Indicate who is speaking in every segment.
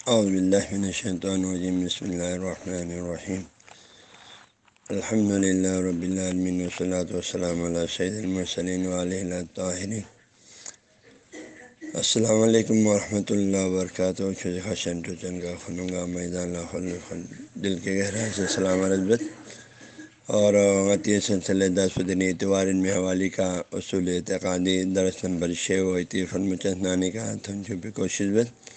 Speaker 1: اعوذ الرجیم بسم اللہ الرحمن الرحیم الحمد للہ رب العالمین وصلاۃ والسلام علیہ سید المرسلین علیہ طاہرین السلام علیکم ورحمۃ اللہ وبرکاتہ خشن ٹوچن کا خنگا میدان دل کے گہرائی سے سلام رضبت اور عطی سلسلہ دس دن اتوار میں حوالی کا اصول اعتقادی درس نمبر شے و عطیف المچنانی کا تھن چھپی کوشش بت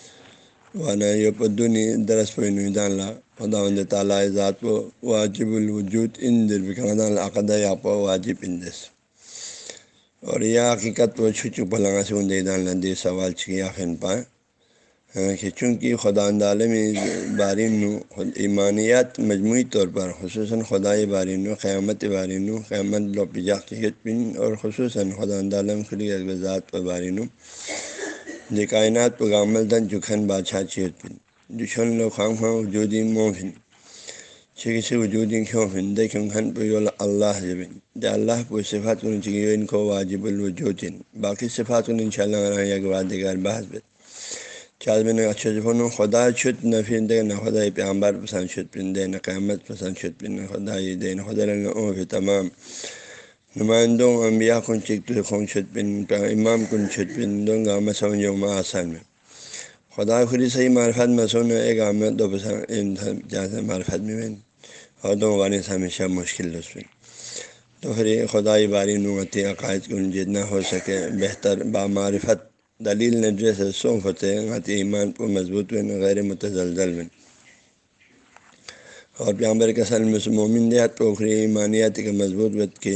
Speaker 1: وانا یہ پدنی درس پہ اللہ خدا تعالیٰ ذات و واجب الوجود ان در عقد یا پو واجب اندس اور یہ حقیقت و چھچ پلنگا سے ان دان دے سوال چھیا خن پائیں ہاں، کہ چونکہ خدا عالم بارین خود ایمانیات مجموعی طور پر، خصوصاً خدائی بارین قیامت بارین قیامت لوپجا بن اور خصوصاً خدا عالم خلی ذات و بارین دی کائنات پہ گامل دن چکھن بادشاہ چیت پن دشن لو خام خاں وجودی موفن چکسی وجودی کھیوں فن دے کیوں کھن پہ اللہ جبن دے اللہ پہ صفات کن چکی ان کو واجب الوجودین باقی صفات کن ان شاء اللہ رہا یک وادگار بحث بت چال میں نے اچھا جب خدا چھت نہ پھر دے نہ خدا پیامبر پسند چھت پن دے نہ قیامت پسند چھت پن خدا دے نہ خدا پھر تمام نمائندوں انبیاء کن چک خون چھت پن امام کن چھت پن دوں گا مسون جو آسان میں خدا خری صحیح معرفت مسون ایک میں دو پسند جیسے معرفت میں اور دو وارث ہمیشہ مشکل پن تو پھر خدائی باری نوتی عقائد کن جتنا ہو سکے بہتر بامعرفت دلیل نے جیسے سونف ہوتے غتی ایمان کو مضبوط ہوئے غیر متزلزل میں اور پیامبر کے سل میں مومن دیہات پوکھری ایمانیات کے مضبوط کے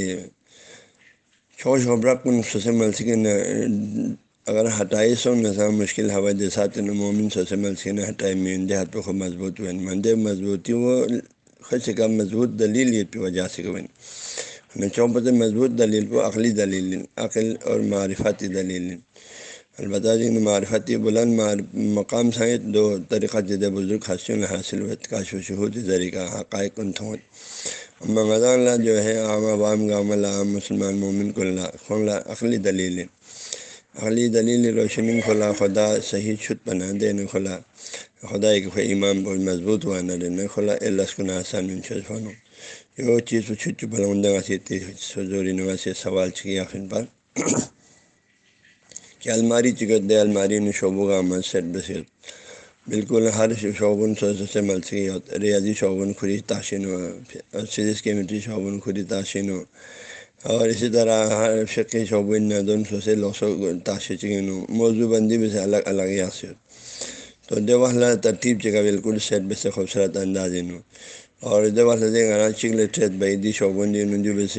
Speaker 1: چھو شبرا کن سوسے ملسکن اگر ہٹائی سو نظام مشکل ہوا جیسات مومن سوسے ملسکن ہٹائی مین دیہات پہ خوب مضبوط ہوئے مندے مضبوطی وہ خش کا مضبوط دلیل یہ پہ وجہ سے کوئی چوپتے مضبوط دلیل پہ عقلی دلیل، عقل اور معرفتی دلیل۔ البتہ جی جن معرفتی بلند مقام سائت دو طریقہ جد بزرگ حسین حاصل ہوت کا شہود ذریعہ، حقائق انتھوت مغذا اللہ جو ہے، عام عوام گام اللہ عام مسلمان مومن کو اللہ عقلی دلیل عقلی دلیل روشنی کھلا خدا صحیح چھت بنا دے، نہ کھلا خدا ایک امام بہت مضبوط ہوا نہ نہ کھلا اللہ کو آسان فنو یہ چیز چھت بلندہ سے سزوری نوا سے سوال چھیا خن پر۔ کہ الماری چکت دے، الماری نے شعبوں کا عمل سیٹ بسیت بالکل ہر شعبن سے ملسی ہوتا ریاضی شعبن خری تاشین ہو سیریز کیمٹری شعبن خری تاشین ہو اور اسی طرح ہر شکی شعبن دون سو سے لو سو ہو موضوع بندی بھی سے الگ الگ یاسی تو دے والا ترتیب چکا بالکل سیٹ بس سے خوبصورت انداز ہو اور ادھر والا دے گا چکل ٹریت بھائی دی شوبن دی جو بس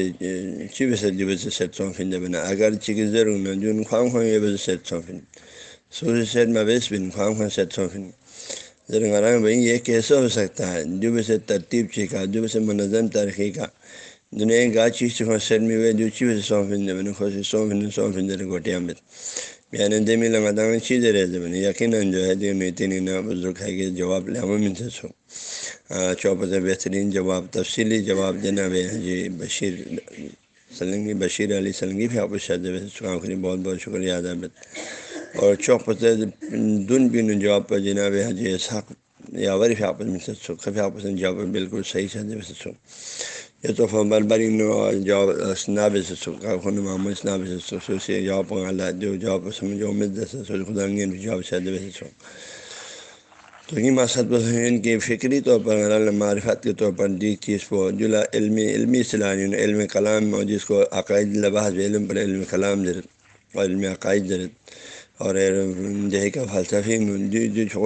Speaker 1: چی بس جو بس سیٹ سو فن جب بنا۔ اگر چکی ضرور نہ جو خواہ خواہ یہ بس سیٹ سو فن سو سیٹ میں بیس بن خواہ خواہ سیٹ سو ذرا بھائی یہ کیسے ہو سکتا ہے جو بس ترتیب چیکا جو بس منظم ترقی کا دنیا گا چیز سے سیٹ میں ہوئے جو چی بس سو فن جب خوش سو فن سو فن بیان دے میں لگا دیں چیزیں رہ جب یقیناً جو ہے جو نیتی نینا بزرگ ہے کہ جواب لے ہم سے سو چوپت بہترین جواب تفصیلی جواب جناب جی بشیر سلنگی بشیر علی سلنگی بھی آپ شاید بہت بہت شکریہ ادابت اور چوک چوپت دن بن جواب پر جناب حجی اسحاق یاور بھی آپس میں سکھ بھی آپس میں جواب بالکل صحیح سے سو۔ یہ تو فبر بری جواب، اسناب سے سکھا خون محمد اسناب سے سو سے جواب جو جواب سمجھ امید سے خدا جواب شاید ویسے سو۔ تو یہ مقصد بس ان کی فکری طور پر معرفت کے طور پر دی چیز کو جلا علمی علمی صلاح یعنی علم کلام جس کو عقائد لباس، علم پر علم کلام ضرورت اور علم عقائد ضرورت اور جہی کا فلسفی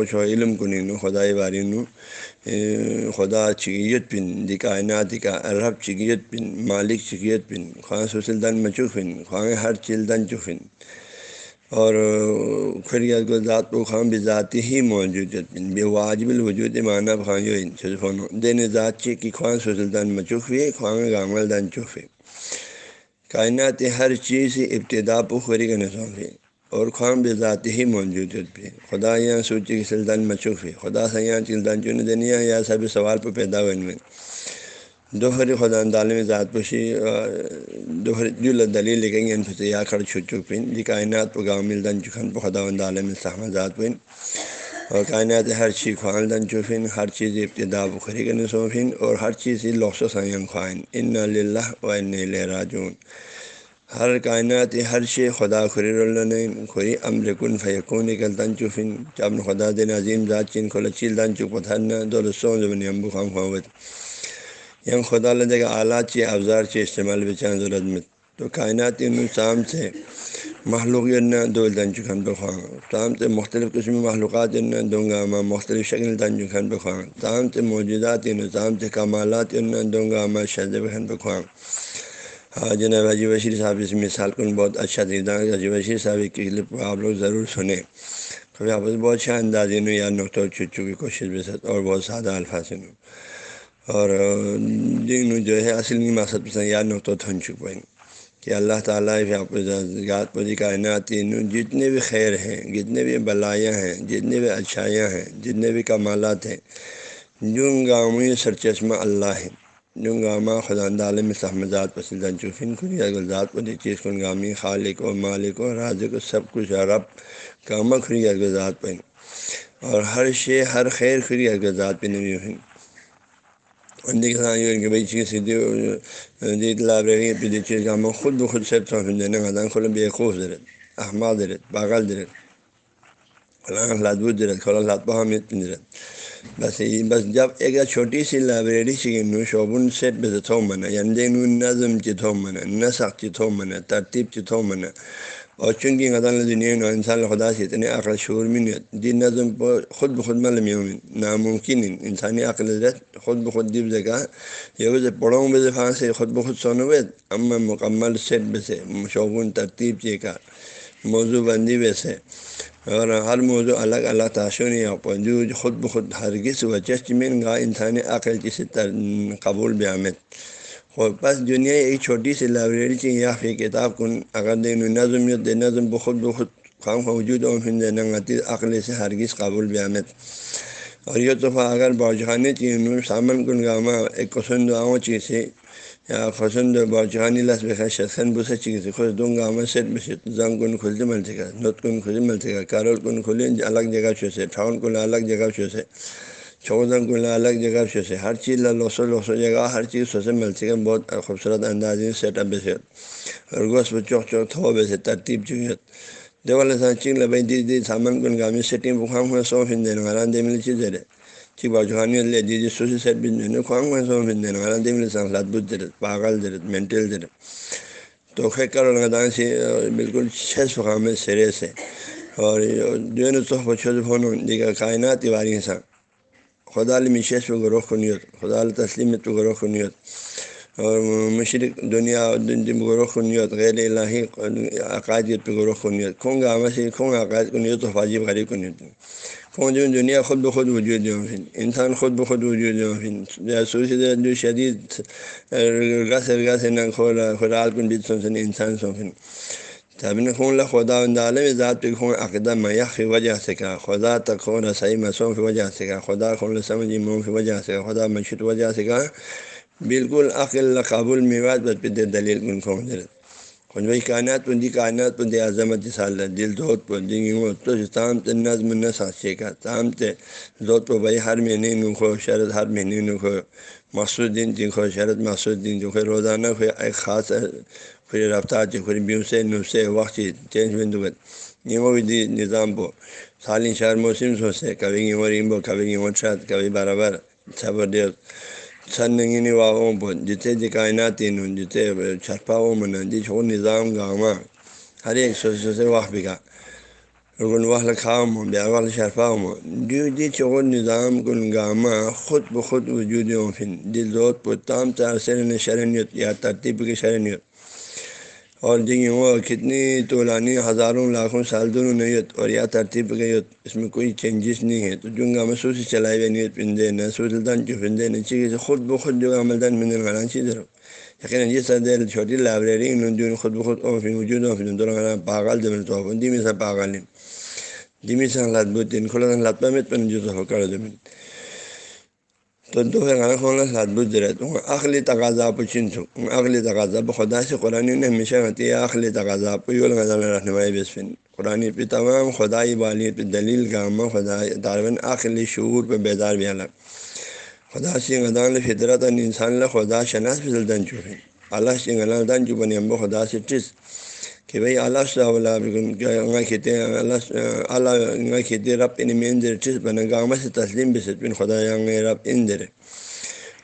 Speaker 1: جو علم کو نہیں خدائی باری نو۔ خدا چکیت پن دی کائنات کا رب چکیت پن، مالک چکیت پن، خواہ سوسل دن مچوک پن خواہ ہر چیل دن چکن اور خریت کو ذات و خواہ بھی ذاتی ہی موجود بے واجب الوجود معنی خواہ جو دین ذات چی کی خواہ سوسل دن مچوک ہوئے خواہ گامل دن چوک کائنات ہر چیز ابتدا پخری کا نظام ہے اور خواہ بے ذاتی ہی موجود پہ خدا یہاں سوچی کی سلطان مچوک ہے۔ خدا سے یہاں چلطان چن دنیا یا سبھی سوال پہ پیدا ہوئے ان میں دوہری خدا دالم ذات پوشی دوہری جو دلیل لکھیں گے۔ ان سے یا کھڑ چھٹ چک پن دی کائنات پہ گاؤں مل دن چکن پہ خدا عالم صحمہ ذات پن اور کائنات ہر چیز خوان دن چوفن ہر چیز ابتدا بخری کے نصوفین اور ہر چیز لوس و سائن خوائن ان اللہ و ان راجون ہر کائنات ہر شے خدا خری اللہ نے خری امر کن فیقون نکل دن چوفن۔ چب خدا دن عظیم ذات چین کھول چیل دن چپ تھرنا دو رسوں زبن امبو خام خوت یم خدا لدے گا اعلیٰ چی افزار چی استعمال بچان ضرورت میں تو کائنات شام سے محلوق دو دن چکن بخواں تام سے مختلف قسم معلومات دوں گا ماں مختلف شکل دن چکن بخواں تام سے موجودات تام سے کمالات دوں گا ماں شد بخن بخواں ہاں جناب حجی بشیر صاحب، اس مثال کن بہت اچھا دیتا ہے۔ حجی بشیر صاحب کی کلپ آپ لوگ ضرور سنیں۔ کبھی آپ بہت اچھا اندازی نو یا نقطۂ چچو کی کوشش بھی سکتے اور بہت سادہ الفاظ نو اور دن جو ہے، اصل مقصد پسند یا نقطہ تھن چکے کہ اللہ تعالیٰ ذات پذی کائنات جتنے بھی خیر ہیں، جتنے بھی بلایاں ہیں، جتنے بھی اچھائیاں ہیں، جتنے بھی کمالات ہیں جن گاؤں سر چشمہ اللہ ہے جن گامہ خدان عالم سحمدات پسند چوفن خود ذات پذی چیز کن گامی خالق و مالک و رازق و سب کچھ رب کامہ خری ذات پہ اور ہر شے، ہر خیر خری ذات پہ نہیں ہوئی کہ بھائی چیز لائبریری پہ دی چیز کا خود بخود سب سے دینے کا کھلو بے خوف درت احمد درت پاگل درت خلاں لادبود درت خلا لات حامد پنجرت بس بس جب ایک چھوٹی سی لائبریری سی نو شوبن سیٹ بے تھو منا یعنی نظم چی تھو نسق چی تھو منا ترتیب چی تھو اور چونکہ غدان دنیا نو، انسان خدا سے اتنے عقل شعور میں نہیں دی نظم خود بخود ملم ناممکن انسانی عقل رت خود بخود دب جگہ یہ وجہ پڑھوں بے دفاع سے خود بخود سونو بے ام مکمل سیٹ بے سے شوگن ترتیب چی موضوع بندی بے سے اور ہر موضوع الگ الگ تاثر یا جو خود بخود ہرگز و چشمین گاہ انسانی عقل کسی قبول بے آمد خود بس دنیا ایک چھوٹی سی لائبریری چی، یا پھر کتاب کن۔ اگر دین نظم یا دے نظم بخود بخود خام وجود اور پھر عقل سے ہرگز قابل بیامت اور یہ تحفہ اگر باجخانی چیز سامن کن گاما ایک قسند آؤں چیز سے یا خسند باجخانی لس بخیر شخصن بس چیز خوش دوں گا میں سیٹ بس زنگ کن کھلتے مل سکا نت کن کھلے مل سکا کارول کن کھلے الگ جگہ چھو سے ٹھاؤن کن الگ جگہ چھو سے چودن کن الگ جگہ چھو سے ہر چیز لوسو لوسو جگہ ہر چیز سو سے مل سکے بہت خوبصورت انداز سیٹ اپ بس اور گوشت چوک چوک تھو بے سے ترتیب چویت دیوال چین لبئی دی دی سامان کن گامی سیٹنگ بخام ہوئے سو پھر دینے والا دے مل چیز دے چی باجوانی لے دی دی سوسی سیٹ بھی دینے خواہم ہوئے سو دینے والا لات بود درد پاگل درد درد تو خیر کر لگا سے بالکل چھ سخام سرے سے اور جو ہے تو چھوٹ فون دیکھا کائنات واری سا خدا عالم شیش پہ گروہ کنیت خدا علیہ تسلیم پہ گروہ کنیت اور مشرق دنیا گروہ کنیت غیر الہی عقائدیت پہ گروہ کنیت کھوں گا ہمیں سے کھوں عقائد کنیت و فاجی بھاری کنیت جو دنیا خود بخود وجود جو انسان خود بخود وجود جو پھر سوچ جو شدید رگا سے نہ کھولا خرال کن بیت سن سن انسان سو پھر تب نے خون لا خدا عالم ذات پہ خون عقدہ میخ کی وجہ سے کہا خدا تک خون رسائی مسوں کی وجہ سے کہا خدا خون سمجھی منہ کی وجہ سے خدا مشہور وجہ سے کہا بالکل عقل قابل میوات بد پہ دلیل کن کھون دے خود بھائی کائنات پہ دی کائنات پہ دی عظمت سال دل دھوت پہ دی تو تام تے نظم نہ سانچے کا تام تے دھوت پہ بھائی ہر مہینے نو کھو شرط ہر مہینے نو کھو مخصوص دن جی کھو شرط مخصوص دن جو کھو روزانہ کھو ایک خاص پھر رفتار چی پھر بیو سے نو سے وقت چینج بندوت یہ وہ بھی دی نظام پہ سالی شہر موسم سو سے کبھی گی وہ کبھی گی وہ شاید کبھی برابر صبر دے سن نگینی واؤں پہ جتنے جی کائنات تین جتنے چھپاؤں من جی چھو نظام گاما ہر ایک سو سو سے واہ بگا رکن واہ لکھاؤں ہوں بیا والا شرفا ہوں جو جی چھو نظام کن گاما خود بخود وجود ہوں پھر دل دوت پر تام چار شرنیت یا ترتیب کی شرنیت اور جی وہ کتنی طولانی ہزاروں لاکھوں سال دونوں نیت اور یا ترتیب گئی اس میں کوئی چینجز نہیں ہے۔ تو جنگا محسوس چلائے ہوئے نیت پندے نہ سلطان جو پندے نہ چاہیے خود بخود جو عمل دان پندے گانا چیز رہو یقیناً یہ سر چھوٹی لائبریری انہوں جو خود بخود او پھر وجود ہو پھر دونوں پاگل دمن تو دمی جی سا پاگل دمی جی سا لات بوتین کھلا لات پہ مت جو ہو کر دمن تو دو خولہ ساتھ بجھ رہے تو اخلی تقاضا پچن سو اخلی تقاضا خدا سے قرآن نے ہمیشہ ہوتی ہے اخلی تقاضا پول رہنمائی بسفن قرآن پہ تمام خدائی والی پہ دلیل کا خدا طالباً اخلی شعور پہ بیدار بھی الگ خدا سنگھ ادان فطرت انسان خدا شناس بھی دن چوفن اللہ سنگھ اللہ دن چوبن امبو خدا سے ٹس کہ بھائی اللہ صاحب کھیتے اللہ اللہ کھیتے رب ان میں اندر ٹس بنا گاؤں سے تسلیم بھی سپن خدا رب اندر۔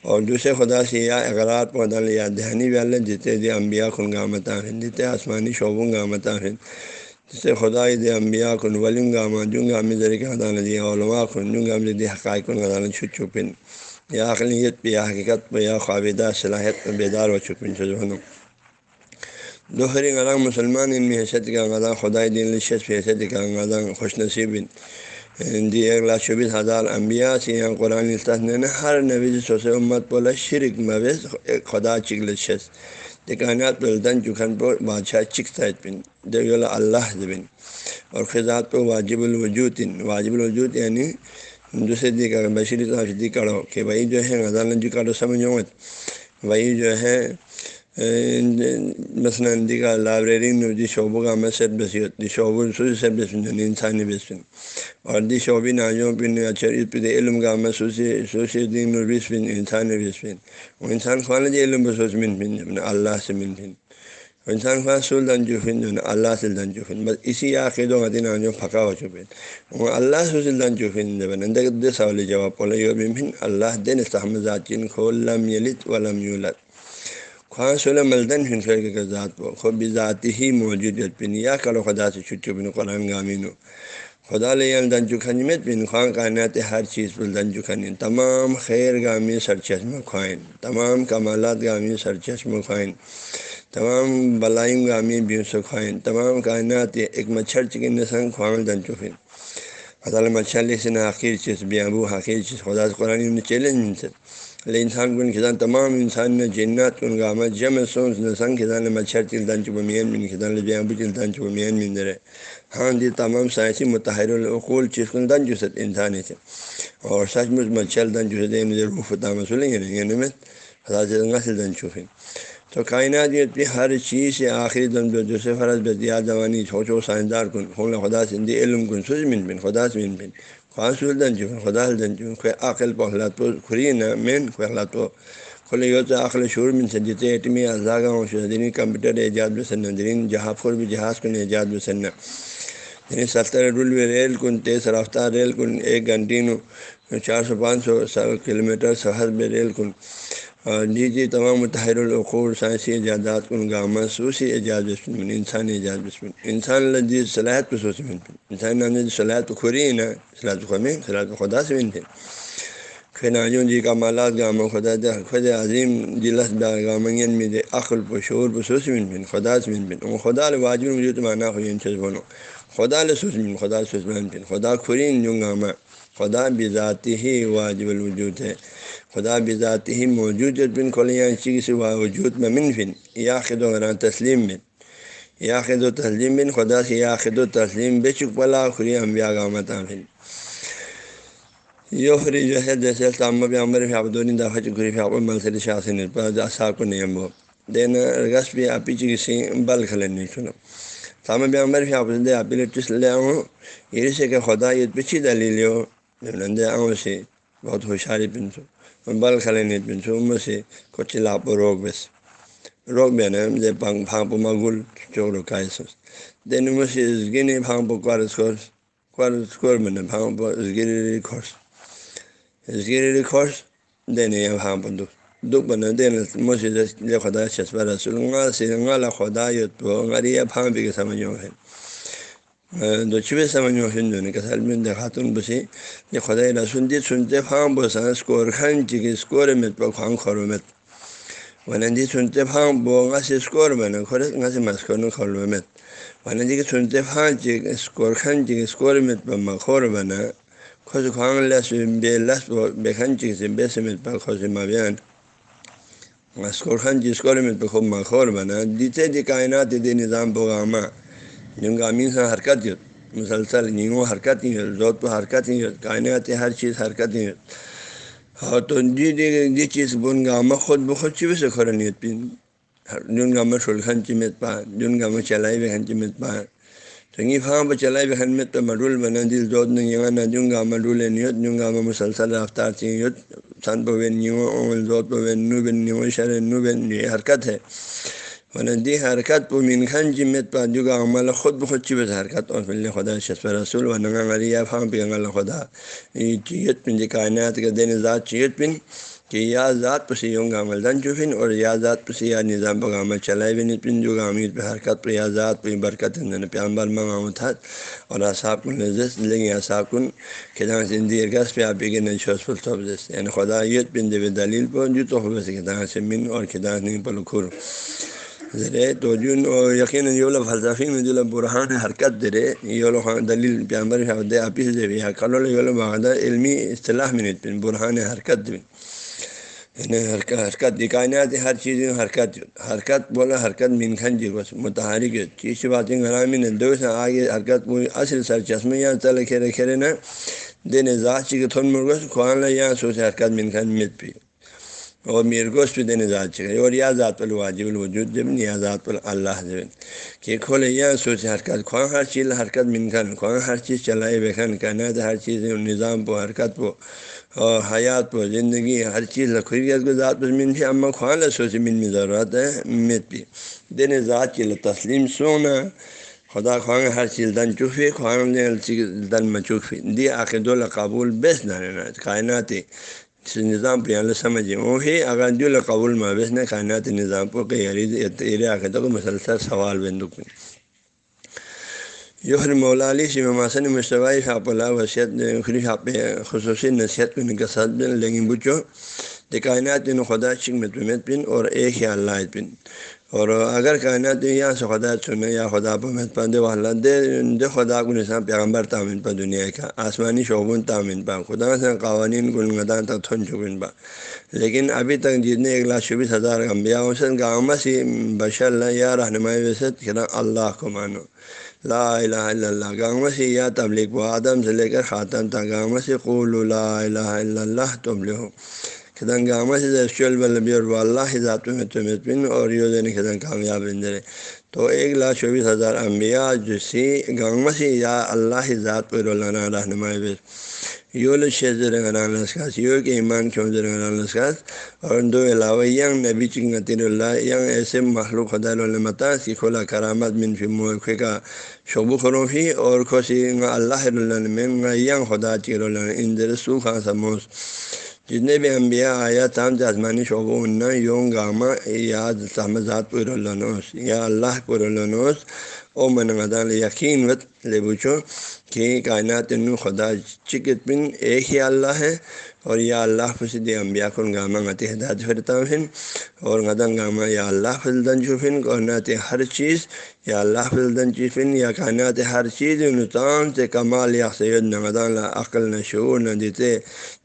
Speaker 1: اور دوسرے خدا سے یا اقرار پودا یا دہانی بھی اللہ جیتے دے امبیا خن گامت آفن جیتے آسمانی شعبوں گامت آفن جسے خدا دے امبیا کن ولیم گاما جوں گام ذریعے عدالت دیا علماء خن جوں گام دی حقائق عدالت چھپ چھپن یا اقلیت پہ، یا حقیقت پہ، یا خوابیدہ صلاحیت پہ بیدار و چھپن چھو دوہری غلام مسلمان ان میں حیثیت کا غذا خدائی دین لشت حیثیت کا غذا خوش نصیب دی ایک لاکھ چوبیس ہزار انبیاء سے یہاں قرآن نے ہر نبی سوسے امت پولا شرک مویز خدا چکل شس دکانات پر دن چکھن پر بادشاہ چک سائد پن دیکھ اللہ بن اور خزات پہ واجب الوجود واجب الوجود یعنی دوسرے دی کا بشری طرف دی کرو کہ وہی جو ہے غزال جو کرو سمجھو مت وہی جو ہے مثلاً دیگر لائبریری میں دی شعبوں کا میں سیٹ بسی دی شعبوں سوچ سے بسن انسانی بسن اور دی شعبی ناجوں پہ اچھا پہ علم کا میں سوچے سوچے دین بس بن انسانی بس وہ انسان خواہ جی علم بسوچ من بن اللہ سے من بن انسان خواہ سول دن جو فن جو اللہ سے دن جو فن بس اسی عقید و مدینہ جو پھکا ہو چکے وہ اللہ سے دن جو فن جب دے سوال جواب پولے یو بن اللہ دن استحمد ذاتین کھول لم یلت ولم یولت خواہ سل ملدن ہن کے ذات کو خود بھی ذاتی ہی موجود پن یا کرو خدا سے چھٹو بن قرآن گامین خدا لے دن چکھن میں بن خواہ کائنات ہر چیز پر دن چکھن تمام خیر گامی سر چشمہ خوائن تمام کمالات گامی سر چشمہ خوائن تمام بلائم گامی بیوس خوائن تمام کائنات ایک مچھر چکن سنگ خواہ دن چکن خدا مچھر لکھن حقیر چیز بیابو حقیر چیز، خدا سے قرآن چیلنج سے انسان کن کھدان تمام انسان نے جنات کن گامہ جم سونس نسنگ کھدان مچھر چلتان چپ مین بن کھدان لے ابو چلتان چپ مین من درے ہاں دی تمام سائنسی متحر العقول چیز کن دن جسد انسانی سے اور سچ مچ مچھر دن جسد مجھے روح تام سلیں گے یعنی میں خدا سے دنگا سے دن چوفیں تو کائنات یہ ہر چیز سے آخری دن جو دوسرے فرض بے دیا دوانی چھو چھو سائنسدار کن خون خدا سے علم کن سوز من بن خدا سے من بن خاص دن چکن خدا دن چکن کوئی عقل پہ حلات پہ کھری نہ، مین کوئی حلات پہ کھلے گا تو عقل شور من سے جیتے ایٹمی ازاگا ہوں شہدین کمپیوٹر ایجاد بسن درین جہاں پھر بھی جہاز کن ایجاد بسن یعنی ستر رول میں ریل کن، تیز رفتار ریل کن، ایک گھنٹی نو چار سو پانچ سو سو کلو میٹر سہر میں ریل کن۔ اور جی تمام متحر العقور سائنسی ایجادات کن گامہ سوسی ایجاد بسمن انسانی ایجاد بسمن انسان لذیذ، صلاحیت پہ سوچ من انسان نام صلاحیت خری نا۔ صلاحت خمی صلاحت خدا سے بن تھے خناجوں جی کا مالات گامہ خدا دے خد عظیم جی جلس دا گامین میں یعنی دے عقل پہ شعور پہ سوچ من بن خدا سے بن بن خدا واجب مجھے تو مانا ہوئی ان سے بولو۔ خدا لے سوچ من خدا سوچ من بن خدا خرین جو گامہ خدا بذاتی ہی واجب الوجود ہے۔ خدا بذاتی ہی موجود بن کھولیاں چیز سے وجود میں من فن۔ یا خد و تسلیم بن یا خد و تسلیم بن خدا سے یا خد و تسلیم بے چک پلا خری امبیا گامت فن یہ خری جو ہے جیسے تامب عمر فیابدونی دفعہ چکری فیاب ملسل شاسن ساکو نیم بو دینا رگس بھی آپ ہی سی بل کھلے نہیں سنو۔ تام عمر فیاب دے آپ ٹس لے آؤں یہ سے کہ خدا یہ پچھی دلیل ہو نندے آؤں سے بہت ہوشیاری پنسو بل کھلے نہیں پنسو ان سے کچھ لاپ روگ بس روگ بے نا دے پنگ پھانپ مگل چوک رکائے سوس دین مجھے اس گنی پھانپ کوارس کورس کوارس کور میں نے پھانپ اس گری کورس اس گری کورس دینے یہ پھانپ دکھ دکھ بنا دینا مجھے لے خدا چسپا رسول گا سے گالا خدا یو تو غری پھانپ کے سمجھو ہے دو چوبے سمجھو ہندو نے کسل میں خاتون بسی یہ خدا رسول دی سنتے پھانپ بسا اسکور کھان چکی اسکور میں پہ کھان کھورو میں ورنہ دی سنتے پھانپ بو گا سے اسکور بنا کھورے گا سے مسکور کھولو میں ورنہ دی کہ سنتے پھان چک اسکور کھان چکی اسکور میں پہ مخور بنا خوش خوان لس بے لس بے کھان چکی سے بے سے مت پہ خوش مابیان اسکور خان جی اسکور میں پہ خوب مخور بنا، دیتے دی کائنات دی نظام پوگامہ جن کا امین سے حرکت ہو مسلسل نیو حرکت ہی ہو زود پہ حرکت ہی ہو کائنات ہر چیز حرکت ہی ہو ہاں تو جی دی چیز بن گامہ خود بخود چی سے خورنیت پین جن گامہ شلخن چمت پا جن گامہ چلائی بہن چمت پا چنگی فہاں پہ چلائی بہن میں تو مڈول بنا دل دود نہیں نہ جن گامہ ڈول نیت جن گامہ مسلسل رفتار چیت سن پہ بین نیو دود پہ نو بین نیو شر نو بین یہ حرکت ہے دی حرکت پو من خان جمت پا جو عمل خود بخود چی بس حرکت؟ اور پھر خدا شسف رسول و نگا غریہ فام پہ انگل خدا. یہ چیت پن جی کائنات کے دین ذات چیت پن کہ یا ذات پسی یوں گا عمل دن چوفن اور یا ذات پسی یا نظام پہ عمل چلائے بھی نہیں پن جو گا امید پہ حرکت پہ یا ذات پہ برکت پیامبر منگاؤں تھا اور اصاب کن لذت لیکن اصاب کن کھدان زندگی گس پہ آپ کے نہیں شوس فل یعنی خدا یت پن دے دلیل پہ جو تو ہو سے کھدان سے من اور کھدان نہیں پل کھر زرے، تو جن یقیناً یہ فلسفی میں جو برہان حرکت دے رہے دلیل پیامبر دے آپ سے دے کل یہ لوگ باغدہ علمی اصطلاح میں نہیں برہان حرکت دے یعنی حرکت کائنات ہر چیز حرکت حرکت بولا حرکت مینکھن جی بس متحرک چیز باتیں گرامی نے دو سے آگے حرکت پوری اصل سر چشمے یہاں چلے کھیرے کھیرے نہ دینے ذات چی کے تھن مرغس خوان لا یہاں سوچ حرکت مینکھن مت پی اور میر گوشت پہ دینے ذات چکے اور یا ذات پر واجب الوجود جب یا ذات اللہ جب۔ کہ کھولے یا سوچ حرکت خواہ ہر چیز، حرکت منکھن خواہ ہر چیز چلائے بےخن کہنا ہر چیز، نظام پہ حرکت پہ اور حیات پہ زندگی ہر چیز لکھوریت کو ذات پر من اما خواہ لا سوچ من میں ضرورت ہے مت پی دین ذات کی تسلیم سونا۔ خدا خواہ ہر چیز دن چوفی خواہ دن میں چوفی دی عقید اللہ قبول، بیس نہ کائنات نظام پہ اللہ سمجھے وہ ہی اگر دل قبول مابس نے کائنات نظام کو کہ کو مسلسل سوال بند یوہر مولا علی سے مماسن مشتبہ شاپ اللہ وصیت خری شاپ خصوصی نصیحت کو نکسات بن لیکن بچو کائنات خدا شکمت مت بن اور ایک ہی اللہ پن اور اگر کائنات یہاں سے خدا چنے یا خدا پہ مت پا دے والا دے دے خدا کو نسان پیغمبر تعمین پا دنیا کا، آسمانی شعبون تعمین پا، خدا سے قوانین گلگدان تک تھن چکن پا۔ لیکن ابھی تک جتنے ایک لاکھ چوبیس ہزار امبیا حسن گاؤں سے بشر یا رہنمائی وسط کہ اللہ کو مانو۔ لا الہ الا اللہ گاؤں سے یا تبلیغ و آدم سے لے کر خاتم تھا گاؤں سے قول لا الہ الا اللہ تبلیغ ہو خدن گامہ سے ایکچوئل بلبی اور اللہ ذات میں تم اور یہ دین خدن کامیاب اندرے تو ایک لاکھ چوبیس ہزار انبیاء جسی گامہ سے یا اللہ ذات پر رولانا رہنمائی بے یول شیز رنگان لسکاس یو کے ایمان کیوں رنگان لسکاس اور دو علاوہ ینگ نبی چنگتیر اللہ ینگ ایسے مخلوق خدا المتا کی کھولا کرامت من فی موقع کا شعبو خروفی اور خوشی اللہ اللہ ینگ خدا چیر اللہ اندر سو سموس جتنے بھی انبیاء آیا تام جازمانی شعبوں ان یوں گامہ یا ذات پر النوس یا اللہ پر النوس او من غدان یقین وت لے بوچھو کہ کائنات نو خدا چکت بن ایک ہی اللہ ہے اور یا اللہ فصد امبیا کن گامہ غتی ہدایت فرتا ہن اور غدن گامہ یا اللہ فلدن چوفن کائنات ہر چیز یا اللہ فلدن چیفن یا کائنات ہر چیز نتان سے کمال یا سید نہ غدان لا عقل نہ شعور نہ دیتے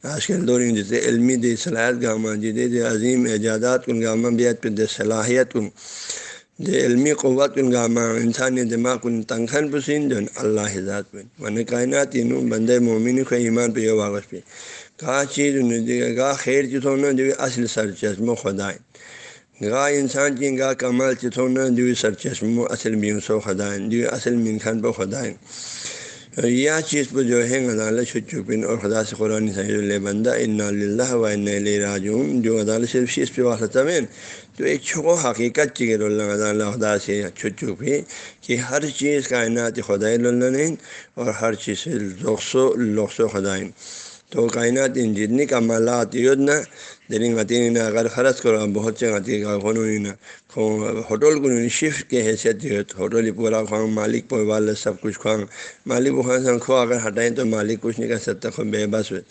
Speaker 1: آج کل دور دیتے علمی دی صلاحیت گامہ جدید عظیم ایجادات کن گامہ بیت پہ دے صلاحیت کن جو علمی قوت کن گامہ انسانی دماغ کن تنخن پسین جو اللہ ذات پہ من کائنات انہوں بندے مومن کو ایمان پہ یہ واپس پہ کہا چیز گاہ خیر چتھونا جو اصل سرچشم خدائیں گاہ انسان کی گاہ کمال چتھونا جو سرچشم اصل میوسو خدائیں جو اصل منخن خان پہ خدائیں یہ چیز پہ جو ہے، عدالت چھٹ چپن اور خدا سے قرآن بندہ ان اللہ و راجوم جو عدالت صرف چیز پہ واسطہ تو ایک چھو حقیقت چی اللہ عدالہ خدا سے چھٹ چپی کہ ہر چیز کائنات خدا اللہ اور ہر چیز سے لوکسو و خدائن تو کائنات ان جتنی کا مالات یودنا دلی غتین اگر خرچ کرو بہت سے غتی کا خون ہوٹل کو شفٹ کے حیثیت ہوٹل پورا خواہ مالک پہ وال سب کچھ خواہ مالک خواہ سے کھو اگر ہٹائیں تو مالک کچھ نہیں کر سکتا خو بے بس ہوئے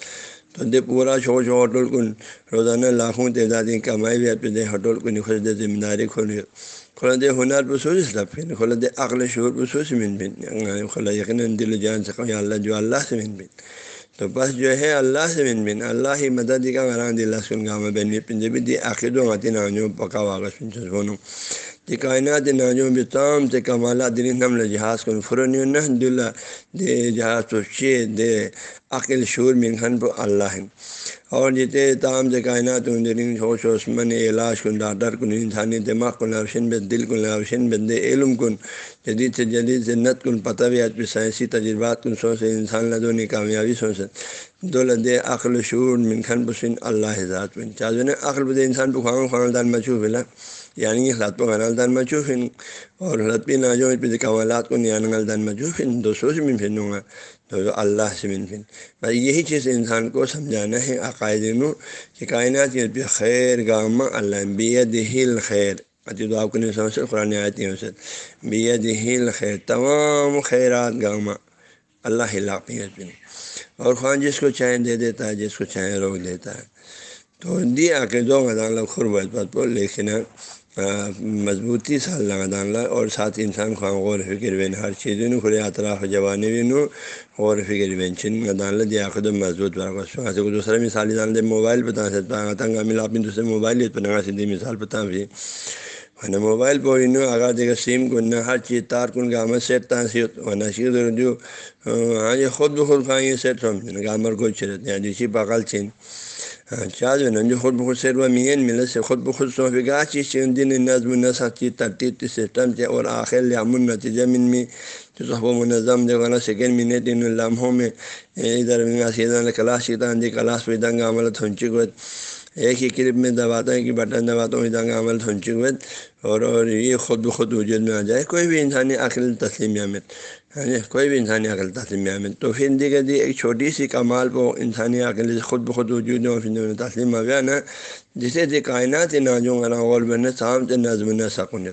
Speaker 1: تو دے پورا چھو ہوٹل کن روزانہ لاکھوں تعدادی کمائی بھی آپ دے ہوٹل کو نہیں خود دے ذمہ داری کھول کھولا دے ہنر پہ سوچ لب پھر کھولا دے عقل شعور پہ سوچ من بن کھولا یعنی یقیناً دل جان سکوں اللہ جو اللہ سے من بن تو بس جو ہے اللہ سے بن بن، اللہ ہی مدد کا غران دل سن گامہ بین پنجے بھی دی عقید و متی آنجو پکا واغ پنچوں یہ کائنات ناجوں بھی تام سے کمالات دن ہم جہاز کن فرون دلہ دے جہاز تو چے دے عقل شور منخن پہ اللہ اور جتنے تام سے کائنات دن ہوش وسمن علاج کن ڈاکٹر کن، انسانی دماغ کن لاوشن بے دل کن لاوشن بے دے علم کن۔ جدید سے جدید سے نت کن، پتہ بھی آج پہ سائنسی تجربات کن سو سے انسان لدونی کامیابی سو سے۔ دو لدے عقل شعور منکھن پسن اللہ ذات بن۔ چاہ عقل بدے انسان پہ خواہ خاندان مچو بلا۔ یعنی حلت پہ خان دان مچو فن اور حلت پہ نہ جو کمالات کو نیان دان مچو فن دو سے من پھروں گا تو اللہ سے من بھائی یہی چیز انسان کو سمجھانا ہے عقائد نو کہ کائنات کے پہ خیر گامہ اللہ بید ہل خیر۔ اچھی تو آپ کو نہیں سمجھ قرآن آتی ہیں اسے بید ہل خیر، تمام خیرات گامہ اللہ لاقیت بن اور خواہ جس کو چاہیں دے دیتا ہے، جس کو چاہیں روک دیتا ہے۔ تو دیا کہ دو مدان خربت پر لیکن مضبوطی سے اللہ دان اور ساتھ انسان خواہ غور فکر بین ہر چیز نو خرے اطراف جوانی بھی نو، غور فکر بین چن دان دیا خود مضبوط سے دوسرا مثال دان دے، موبائل بتا سکتا تنگا ملا اپنی دوسرے موبائل پتہ سیدھی مثال بتا بھی ورنہ موبائل پر انو اگر دیکھا سیم کو نہ ہر چیز تار کن گامر سیٹ تا سی ورنہ شیر جو ہاں یہ خود بخود خواہ سیٹ سمجھ یعنی گامر کو یعنی چرت ہیں جیسی پاکل چین. چاہ جو نا جو خود بخود سیٹ و مین ملے سے خود بخود سو پھر گاہ چیز چین دن نظم نسخ چیز ترتیب سسٹم چاہے اور آخر لیامن نتیجہ من میں جو صحب و منظم دیکھو نا سیکنڈ منٹ ان لمحوں میں ادھر سیدھا کلاس سیدھا دی کلاس پہ دنگ عمل تھنچی کو ایک ہی کلپ میں دباتا ہے کہ بٹن دباتا ہوں ادھر عمل تھنچی کو اور اور یہ خود بخود وجود میں آ جائے۔ کوئی بھی انسانی عقل تسلیم عامد ہاں جی کوئی بھی انسانی عقل تسلیم عامد تو پھر دیکھ دی جی، ایک چھوٹی سی کمال کو انسانی عقل سے خود بخود وجود میں پھر تسلیم آ گیا نا، جسے دی کائنات ناجوں گا غول بن سام سے نظم نہ سکون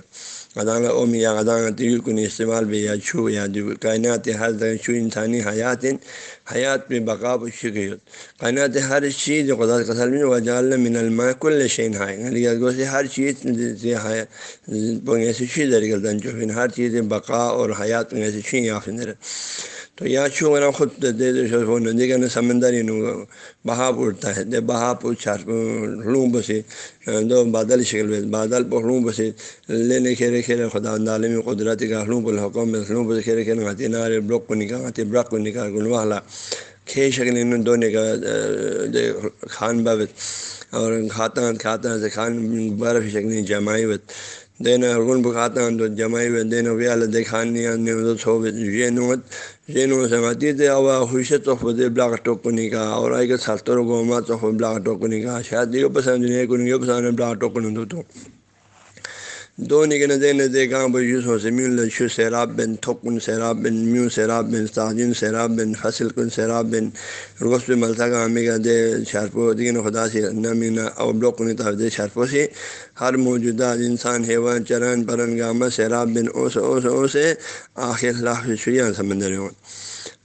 Speaker 1: ادانگا اوم یا ادانگا تیل کن استعمال بھی یا چھو یا جو کائنات ہر طرح چھو انسانی حیات حیات پہ بقا و شکیت کائنات ہر چیز خدا قسل میں وجال من الماء کل شین ہائے سے ہر چیز سے ایسی چیز ذریعہ جو ہر چیز بقا اور حیات میں ایسی چھی یا تو یا چھو گنا خود دے دے ندی کا سمندر ہی بہاپ اٹھتا ہے، دے بہاپ چار لوں بسے، دو بادل شکل بادل پہ ہلوں بسے، لینے کھیرے کھیرے خدا اندالے میں قدرتی کا ہلوں پل حکم میں ہلوں بسے کھیرے کھیرے آتی نارے، بلوک کو نکال آتی برق کو نکال گل والا۔ کھے شکل دونے کا خان بابت، اور کھاتا کھاتا سے خان برف شکل جمائی وت دین رگن بکھاتا ہوں تو جمائی ہوئے دین و بیال دکھانی یہ نوت یہ نو سماتی تھے اب خوش تو خود بلاک ٹوکنی کا اور آئی کے ساتر گوما تو خود بلاک ٹوکنی کا شاید یہ پسند نہیں کنی یہ پسند بلاک ٹوکن دو تو۔ دو نگے نظر نظر کہاں بھائی یوس ہو سے لشو سیراب بن تھکن سیراب بن میو سیراب بن تاجن سیراب بن فصل کن سیراب بن روس پہ ملتا کا ہمیں کا دے شرپو دین خدا سے نہ مینا اور بلوک کنی دے شرپو سے۔ ہر موجودہ انسان، حیوان، چرن پرن گامہ سیراب بن اوس اوس اوس آخر لاف شریان سمندر ہوں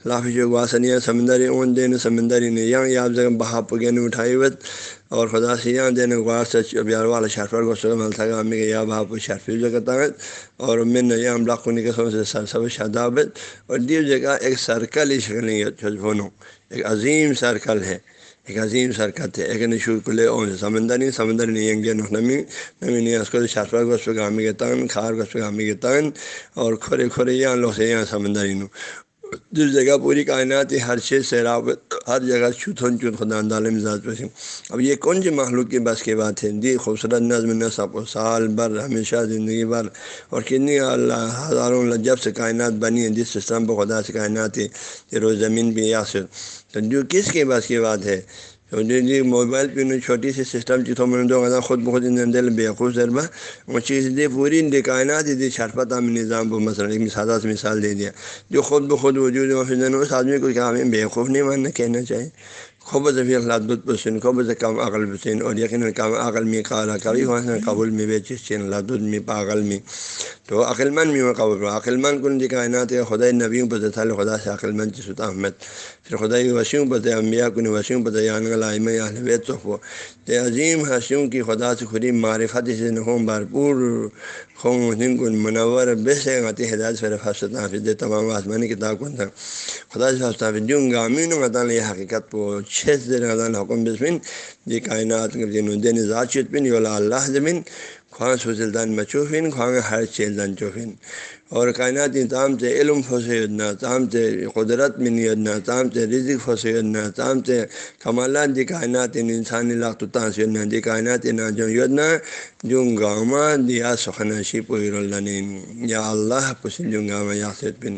Speaker 1: لاف جو واسنیا سمندری اون دین سمندری نے یہاں یا جگہ بہا پگین اٹھائی ہوت اور خدا سے یہاں دین غار سے بیار والا شرفر کو سکم ملتا گا ہمیں یا بہا پہ شرفی جگہ تاغت اور من یہاں بلاک کو نکل سے سر سب شادابت اور دیو جگہ ایک سرکل ہی شکل نہیں ایک عظیم سرکل ہے ایک عظیم سرکت ہے ایک نشو کلے اون سمندری سمندر نہیں ینگ نمی نمی نہیں اس کو شرفر گوس پہ گامی کے تان کھار گوس پہ گامی کے تان اور کھورے کھورے یہاں لوگ سے یہاں سمندری نو۔ جس جگہ پوری کائنات ہر چیز سیراب، ہر جگہ چھوتھن چوت خدا اندال مزاج پسند اب یہ کون سی مخلوق کی بس کی بات ہے؟ دی خوبصورت نظم، نصب و سال بھر ہمیشہ زندگی بھر اور کتنی اللہ ہزاروں جب سے کائنات بنی ہے، جس سسٹم پہ خدا سے کائنات ہے روز زمین بھی یا تو جو کس کے بس کی بات ہے؟ یعنی جی جی موبائل پہ چھوٹی سی سسٹم چیتوں میں دو غذا خود بخود دل بےخوش ضربہ وہ چیز دی پوری دی کائنات دی شرفت عام نظام کو مثلاً ایک مثال سے مثال دے دیا۔ جو خود بخود وجود اس آدمی کو کیا ہمیں بیوقوف نہیں ماننا، کہنا چاہیے۔ خوب ضفی لادت پسند خوب کم عقل پسند اور یقیناً کم عقل میں کالا کبھی وہاں قبول میں بے چین لادت میں پاگل میں تو عقل مند میں قبول عقل مند کن دی کائنات ہے خدا نبیوں پر تھا خدا سے عقل مند ستا احمد پھر خدا کی وسیعوں پر امبیا کن وسیعوں پر یان علام وید تو عظیم حسیوں کی خدا سے خری معرفت سے نخوم بھرپور خوں ہند کن منور بے سے غتی ہدایت فر فاصت حافظ تمام آسمانی کتاب کن تھا خدا سے حافظ جوں گامین حقیقت کو چھ زیر حکم بسمن یہ کائنات دین ذات چتبن یولا اللہ زمین خواہاں سلطان مچوفن خواہاں ہر چیلدان چوفن۔ اور کائنات تام سے علم یدنا تام سے قدرت من یدنا تام سے رزق یدنا تام سے کمالات دی کائنات انسانی لاکھ یدنا دی کائنات نا جو یدنا جو گاما دیا سخنشی پویر اللہ یا اللہ پسل جو گاما یا بن۔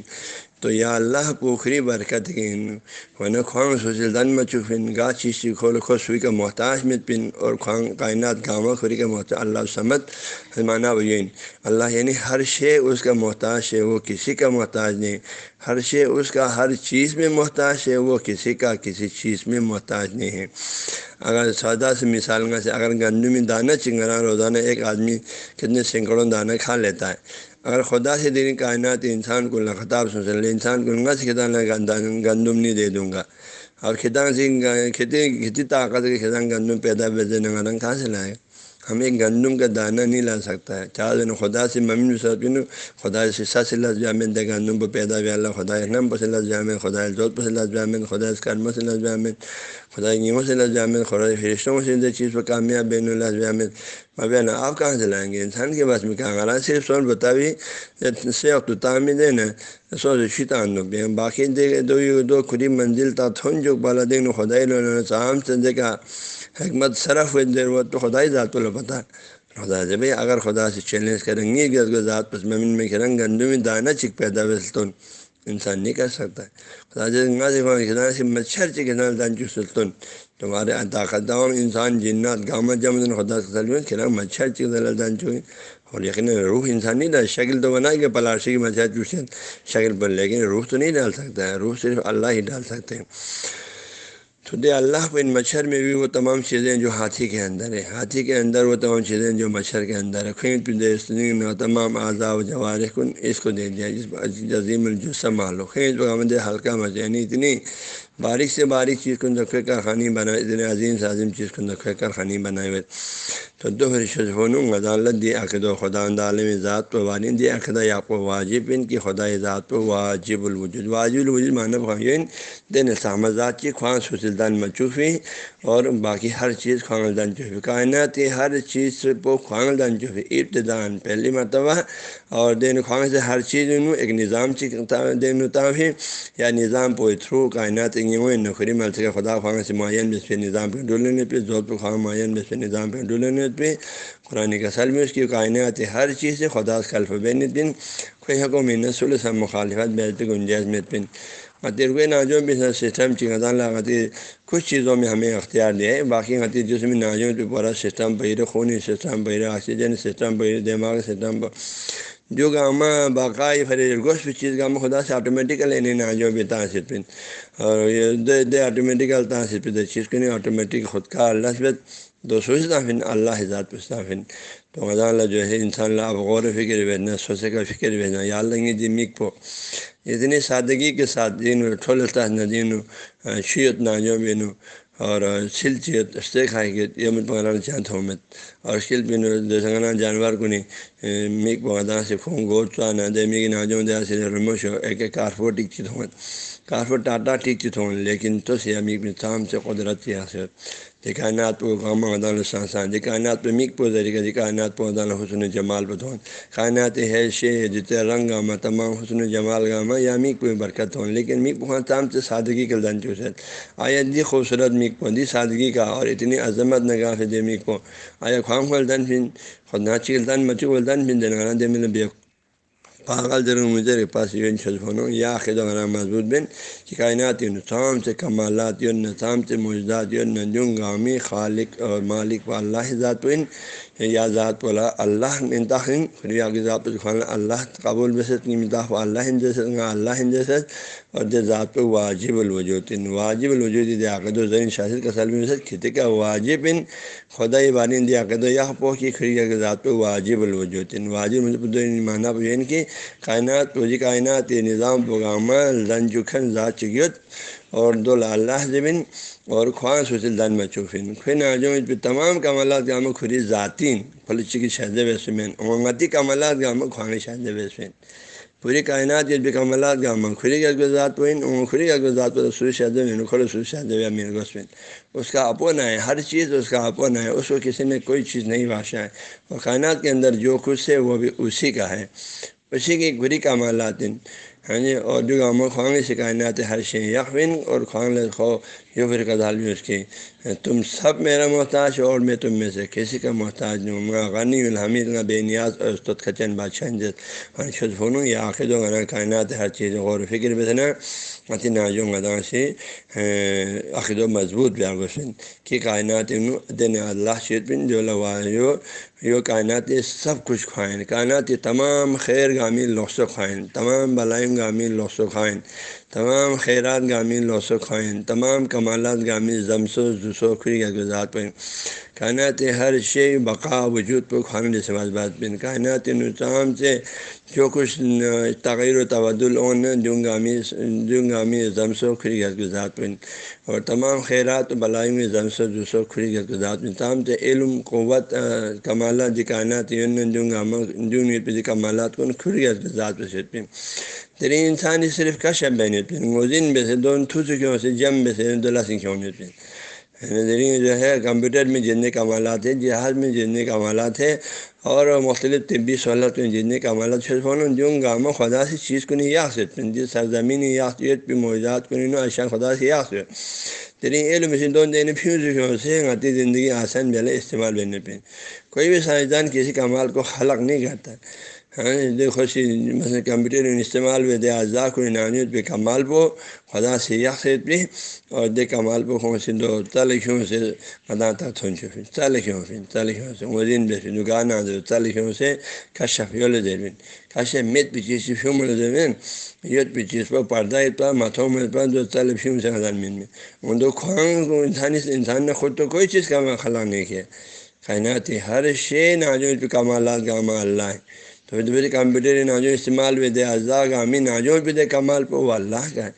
Speaker 1: تو یا اللہ پوکھری برکت کن ورنہ خواہاں سوچلدان مچوفن گا چیز کھول خوشوئی کا محتاج مت پن اور خواہاں کائنات گاما خوری کا محتاج، اللہ سمت حمانہ وین اللہ یعنی ہر شے اس کا محتاج ہے، وہ کسی کا محتاج نہیں۔ ہر شے اس کا، ہر چیز میں محتاج ہے، وہ کسی کا، کسی چیز میں محتاج نہیں ہے۔ اگر سودا سے مثال سے، اگر گندم میں دانہ چنگرا روزانہ ایک آدمی کتنے سینکڑوں دانہ کھا لیتا ہے۔ اگر خدا سے دینی کائنات انسان کو خطاب سن چلے انسان کو انگا سے کھیتا گندم نہیں دے دوں گا۔ اور کھیتان سے کھیتی کھیتی طاقت کے کھیتان گندم پیدا بیچے رنگ کہاں سے لائے؟ ہمیں گندم کا دانہ نہیں لا سکتا ہے۔ چار دن خدا سے ممین سوچ خدا سے سا سے لفظ جامن دے گندم کو پیدا بھی اللہ، خدا نم پر سے لفظ جامن خدا زود پر سے لفظ جامن خدا کرم سے لفظ جامن خدا نیموں سے لفظ جامن خدا فرشتوں سے دے چیز پر کامیاب بین اللہ جامن مبین آپ کہاں سے لائیں گے؟ انسان کے پاس میں کہاں گا صرف سوچ بتا بھی، سے تعمیر دے نا۔ سوچ شیطان باقی دے دو دو کھلی منزل تا تھن جو بالا دین خدائی لوگ عام سے دیکھا۔ حکمت صرف ہوئی دیر وہ تو خدا ہی ذات کو پتہ خدا سے بھائی اگر خدا سے چیلنج کریں گے کہ اس کو ذات پس ممن میں کریں گندم میں دانہ چک پیدا وسلطن انسان نہیں کر سکتا۔ ہے خدا سے سے خدا سے مچھر چک دان چک سلطن تمہارے طاقت انسان، جنات گامت جمع خدا سے سلم کھلا مچھر چک دل دان چوئی اور یقین روح انسان نہیں ڈال شکل تو بنا کہ پلاشی کی مچھر چوسے۔ شکل پر لیکن روح تو نہیں ڈال سکتا ہے، روح صرف اللہ ہی ڈال سکتے ہیں۔ تو اللہ پہ ان مچھر میں بھی وہ تمام چیزیں جو ہاتھی کے اندر ہے ہاتھی کے اندر وہ تمام چیزیں جو مچھر کے اندر ہے خین پہ تمام اعضاء و جوارح کن اس کو دے دیا۔ جس جزیم الجسم مالو خین پہ ہلکا ہلکا یعنی اتنی باریک سے باریک چیز کو دکھے کر خانی بنائے اتنے عظیم سے عظیم چیز کو دکھے کر خانی بنائے ہوئے تو دو ہوں غزالت دی عقد و خدا عالم ذات پر والن دی عقدہ یا کو واجب ان کی خدا ذات پر واجب الوجود۔ واجب الوجود مانب خواہین دین سامہ ذات کی خواہاں سلطان مچوفی اور باقی ہر چیز خواندان چوفی کائنات ہر چیز پہ خواندان چوفی ابتدان، پہلی مرتبہ اور دین خواہ سے ہر چیز ایک نظام دین تافی یا نظام پہ تھرو کائنات نوکری مل سکے، خدا خواہ سے معین بس پہ نظام پہ ڈولنے پہ ذوت پہ خواہ معین بس پہ نظام پہ ڈولنے پہ، قرآن کا سل میں اس کی کائنات ہر چیز سے خدا خلف بین دن کوئی حکومت نسل سے مخالفت بیت گنجائش میں پن ناجوں بھی سسٹم چکن لگاتی کچھ چیزوں میں ہمیں اختیار دیا ہے باقی ہوتی جس میں ناجوں پہ پورا سسٹم پہ خونی سسٹم پہ آکسیجن سسٹم پہ دماغ سسٹم پہ جو گامہ باقاعی فری گوشت چیز گامہ خدا سے آٹومیٹیکل نہیں ناجوں بھی تاثر پن اور یہ دے دے آٹومیٹیکل تاثر پہ چیز کو نہیں آٹومیٹک خود کا اللہ سے دو سوچتا فن اللہ ذات پوچھتا تو مزا اللہ جو ہے انسان اللہ اب غور و فکر بھیجنا سوچے کا فکر بھیجنا یا لیں گے میک پو۔ اتنی سادگی کے ساتھ دین ٹھولتا نہ دین شیت نہ جو بین اور سل چیت اسے کھائے گی یہ مت پکڑنا چاہتا ہوں مت۔ اور سل بھی جیسے جانور کو نہیں میک پکڑا سے خون گوشت چاہ نہ دے میگی نہ جو دیا سے رموش ہو، ایک ایک کارفو ٹک چیت ہوں کارفو ٹاٹا ٹک چیت ہوں لیکن تو سے میں تام سے قدرت کی حاصل کائنات پہ غام مدان سانسان دی کائنات پہ میک پو ذریعہ دی کائنات پہ مدان حسن جمال بتون کائنات ہے شے جتنے رنگ گامہ تمام حسن جمال گامہ یا میک پہ برکت ہوں لیکن میک پہ تام سے سادگی کے دن چوسد آیا دی خوبصورت میک پو دی سادگی کا اور اتنی عظمت نگاہ سے دے میک پو آیا خواہم خلدن پھن خود ناچی گلدن مچی گلدن پھن دینا دے مل بے پاگل ضرور مجھے پاس یون چھلفونوں یا آخر وغیرہ مضبوط بن کہ کائنات نظام سے کمالات نظام سے موجودات یون نجم گامی خالق اور مالک و اللہ ذات بن یعنی یا ذات بولا اللہ انتخن خریا کی ذات خان اللہ قبول بسط کی متاح اللہ ہند اللہ ہند اور دے ذات پہ واجب الوجود واجب الوجود دے عقد و زین شاثر کا سلم بسط کھتے کا واجب ان خدا بارین دے عقد و یا پو کی خریا کی ذات پہ واجب الوجود واجب مانا پہ کہ کائنات، پوجی کائنات نظام پگامہ لنجکھن ذات چگیت اور دو اللہ زمین اور خواہاں سوچل دان مچوفین خن آجوں پہ تمام کمالات گامہ کھری ذاتین۔ پھلچی کی شہد ویسمین امنگتی کمالات گامہ خواہ شہد ویسمین پوری کائنات یہ بھی کمالات کا عمل کھری کا ذات پوئن کھری کا ذات پر سوئی شہد کھڑے سوئی شہد یا میر اس کا اپن ہے، ہر چیز اس کا اپن ہے، اس کو کسی نے کوئی چیز نہیں باشا ہے۔ اور کائنات کے اندر جو کچھ ہے وہ بھی اسی کا ہے۔ اسی کی گری کمالات ہاں جی اور جو گاموں خواہاں سے کائنات ہر شے یقین اور خوانگ خو یو پھر کدال بھی اس کی. تم سب میرا محتاج اور میں تم میں سے کسی کا محتاج نہیں ہوں۔ غنی الحمید کا بے نیاز اور استد کچن بادشاہ خود فونوں یا آخر و غنا کائنات، ہر چیز غور و فکر بتنا اتی ناجو غدا سے عقید و مضبوط بیا کہ کائنات دن اللہ شیت بن، جو لوایو یہ کائنات سب کچھ کھائیں کائنات تمام خیر گامی لوس و کھائیں تمام بلائم گامی لوس و کھائیں تمام خیرات گامی لوس و کھائیں، تمام کمالات گامی زمس و زسو کا گزار پہ کائنات ہر شے بقا وجود پہ کھانے جیسے بات بن، کائنات نظام سے جو کچھ تغیر و تبدل اون جنگامی جنگامی زمس و کھری کا گزار پہ اور تمام خیرات و بلائی میں زمس و زسو کھری کا گزار پہ تمام سے علم، قوت کمالات جی کائنات جنگامہ جنگ پہ کمالات کو کھری کا گزار پہ پہ تیری انسانی صرف کا شب بہنیت پہ موزن بے سے، دون تھوس کیوں سے، جم بے سے دلہ سے کیوں پہ یعنی جو ہے، کمپیوٹر میں جتنے کمالات ہیں، جہاز میں جتنے کمالات ہیں اور مختلف طبی سہولت میں جتنے کمالات فون جو گامہ خدا سے چیز کو نہیں یا جس سرزمینی یافتیت پہ موجات کو نہیں اشا خدا سے یا سکتے تیری علم سے دون دینے فیوز کیوں سے آتی زندگی آسان بھلے استعمال لینے پہ۔ کوئی بھی سائنسدان کسی کمال کو خلق نہیں کرتا۔ ہاں دیکھو سی کمپیوٹر استعمال میں دے اعضاء کو نانیت پہ کمال پو، خدا سے یکت پہ اور دے کمال پہ خوں سے دو تلخیوں سے خدا تک تھن چھپن تلخیوں پھر تلخیوں سے وزین بے پھر دکان آ دو تلخیوں سے کشف یول دے بن کشف مت پہ چیز فیوم دے بن یت پہ چیز پر پردہ پر متھوں میں پر جو تلفیوں سے خدا مین میں۔ ان دو خوان کو انسانی انسان نے خود تو کوئی چیز کا خلا نہیں کیا۔ کائناتی ہر شے ناجو پہ کمالات کا اللہ ہے۔ تو کمپیوٹر ناجو استعمال بھی دے اعضا گامی ناجو بھی دے، کمال پہ، وہ اللہ کا ہے۔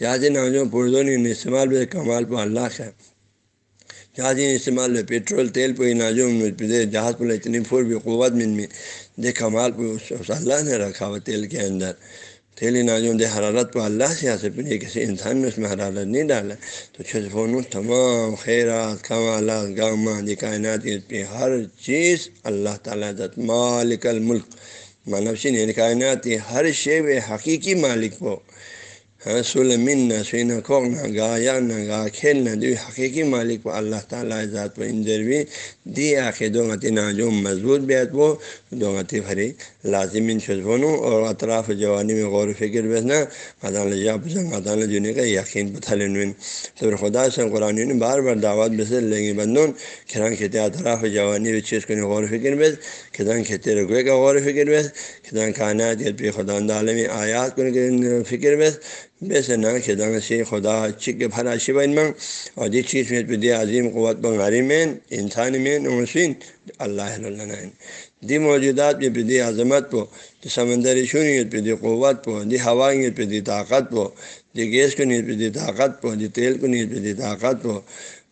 Speaker 1: جہاز ناجو پردون استعمال بھی دے، کمال پہ اللہ کا ہے۔ جہاز استعمال میں پیٹرول، تیل پہ ناجو پہ دے، جہاز پہ اتنی پھر بھی قوت من میں دے، کمال پہ اللہ نے رکھا ہوا تیل کے اندر۔ تیلی ناجو دے حرارت پہ اللہ سے حاصل پہ کسی انسان نے اس میں حرارت نہیں ڈالا تو چھت تمام خیرات کمالات گاما دی کائنات پہ ہر چیز اللہ تعالیٰ دت مالک الملک مانوشی نے کائنات ہر شیب حقیقی مالک کو ہاں سلمن نہ سوئنا کھوک نہ گا یا نہ گا کھیل نہ دی حقیقی مالک کو اللہ تعالیٰ ذات و اندر بھی دی آخر دو غتی نہ جو مضبوط بیت وہ دو غتی بھری لازمین شزبونوں اور اطراف جوانی میں غور و فکر بیسنا مدان جا پسند مدان جونے کا یقین پتھلن تو خدا سے قرآن نے بار بار دعوت بسر لیں گے بندون کھران کھیتے اطراف جوانی بھی چیز کو غور و فکر بیس کھدان کھیتے رقوے کا غور و فکر بیس کھدان کائنات پہ خدا عالمی آیات کو فکر بیس بیسے نہ کھدان سے خدا چک بھرا شبین منگ اور جس چیز میں پہ عظیم قوت بنگاری مین انسانی مین حسین اللہ اللہ دی موجودات پہ پدی عظمت پو دی سمندری شونیت پہ دی قوت پو دی ہوائیت پہ دی طاقت پو دی گیس کو نیت پہ دی طاقت پو دی تیل کو نیت پہ دی طاقت پو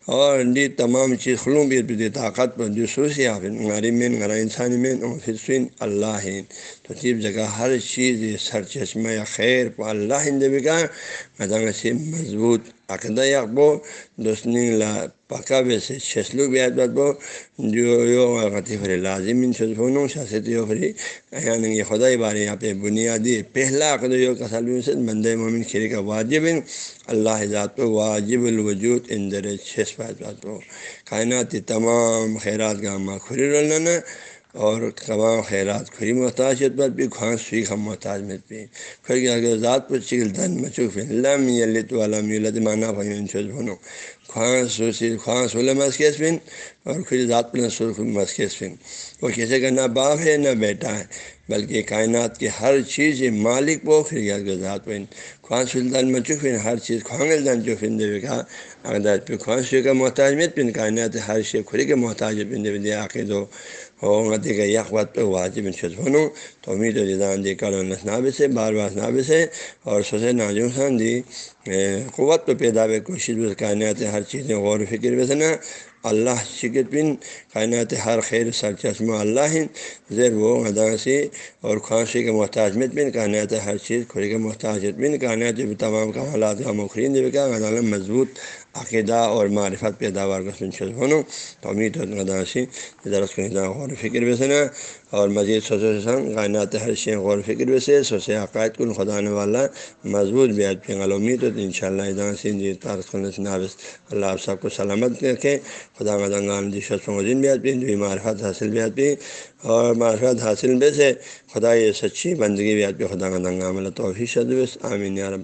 Speaker 1: اور دی تمام چیز خلوں بھی طاقت پر دی سوسی آفن غاری مین غرا انسانی مین فسین اللہ ہین تو چیز جگہ ہر چیز سر چشمہ یا خیر پر اللہ ہند بھی کا مدنگ مضبوط عقدہ یقبو دوسنی لا پکا ویسے شسلو چھسلو بھی بات بو جو یو غتی فری لازم ان چھسفونوں شاست یو فری یعنی یہ خدائی بارے یہاں پہ بنیادی پہلا عقد یو کسل سے بندے مومن کھیری کا واجب اللہ ذات پہ واجب الوجود اندر شسف بات بو پو کائناتی تمام خیرات کا ماں کھری رولنا اور تمام خیرات کھری محتاج پر بھی خواہاں سوئی ہم محتاج میں پہ پھر کیا ذات پر چکل دن مچوف لم یلت علم یلت مانا بھائی چھوز بھونو۔ خواہاں سوسی خواہاں سولہ مسکیس پن اور پھر ذات پر سرخ مسکیس پن وہ کیسے کا نہ باپ ہے، نہ بیٹا ہے، بلکہ کائنات کی ہر چیز مالک وہ پھر گیا ذات پن خواہاں سلطان مچوف ہر چیز خواہاں دن جو فن دے کہا۔ اگر پہ خواہاں سوئی کا محتاج میں پن کائنات ہر شے کھری کے محتاج پن دے دے عقید ہو۔ ہوگا کہ یک وقت پہ واجب چھت بھنوں تو امید و جدان دی کر نسناب سے بار بار ناب سے اور سوسے ناجوسان دی قوت پہ پیدا بے کوشش کائنات ہر چیزیں غور و فکر بسنا اللہ شکت بن کائنات ہر خیر سر چشمہ اللہ زیر وہ ادا سے اور خانسی کے محتاج مت بن کائنات ہر چیز کھری کے محتاج بن کائنات تمام کا حالات کا مخرین کا مضبوط عقیدہ اور معرفت پیداوار کا سنشل تو امید ادا درس کو غور و فکر ویسے اور مزید سوچ کائنات ہر شے غور و فکر ویسے سوچے عقائد کن خدا نے والا مضبوط بیعت پہ امید ہو تو ان شاء اللہ ادا سے جی تارس اللہ آپ سب کو سلامت کر کے خدا مدنگان جی شسمدین بیعت پہ، جو معرفت حاصل بیعت پہ، اور معرفت حاصل بے سے، خدا یہ سچی بندگی بیعت پہ خدا مدنگام اللہ توفیق شدوس آمین یا رب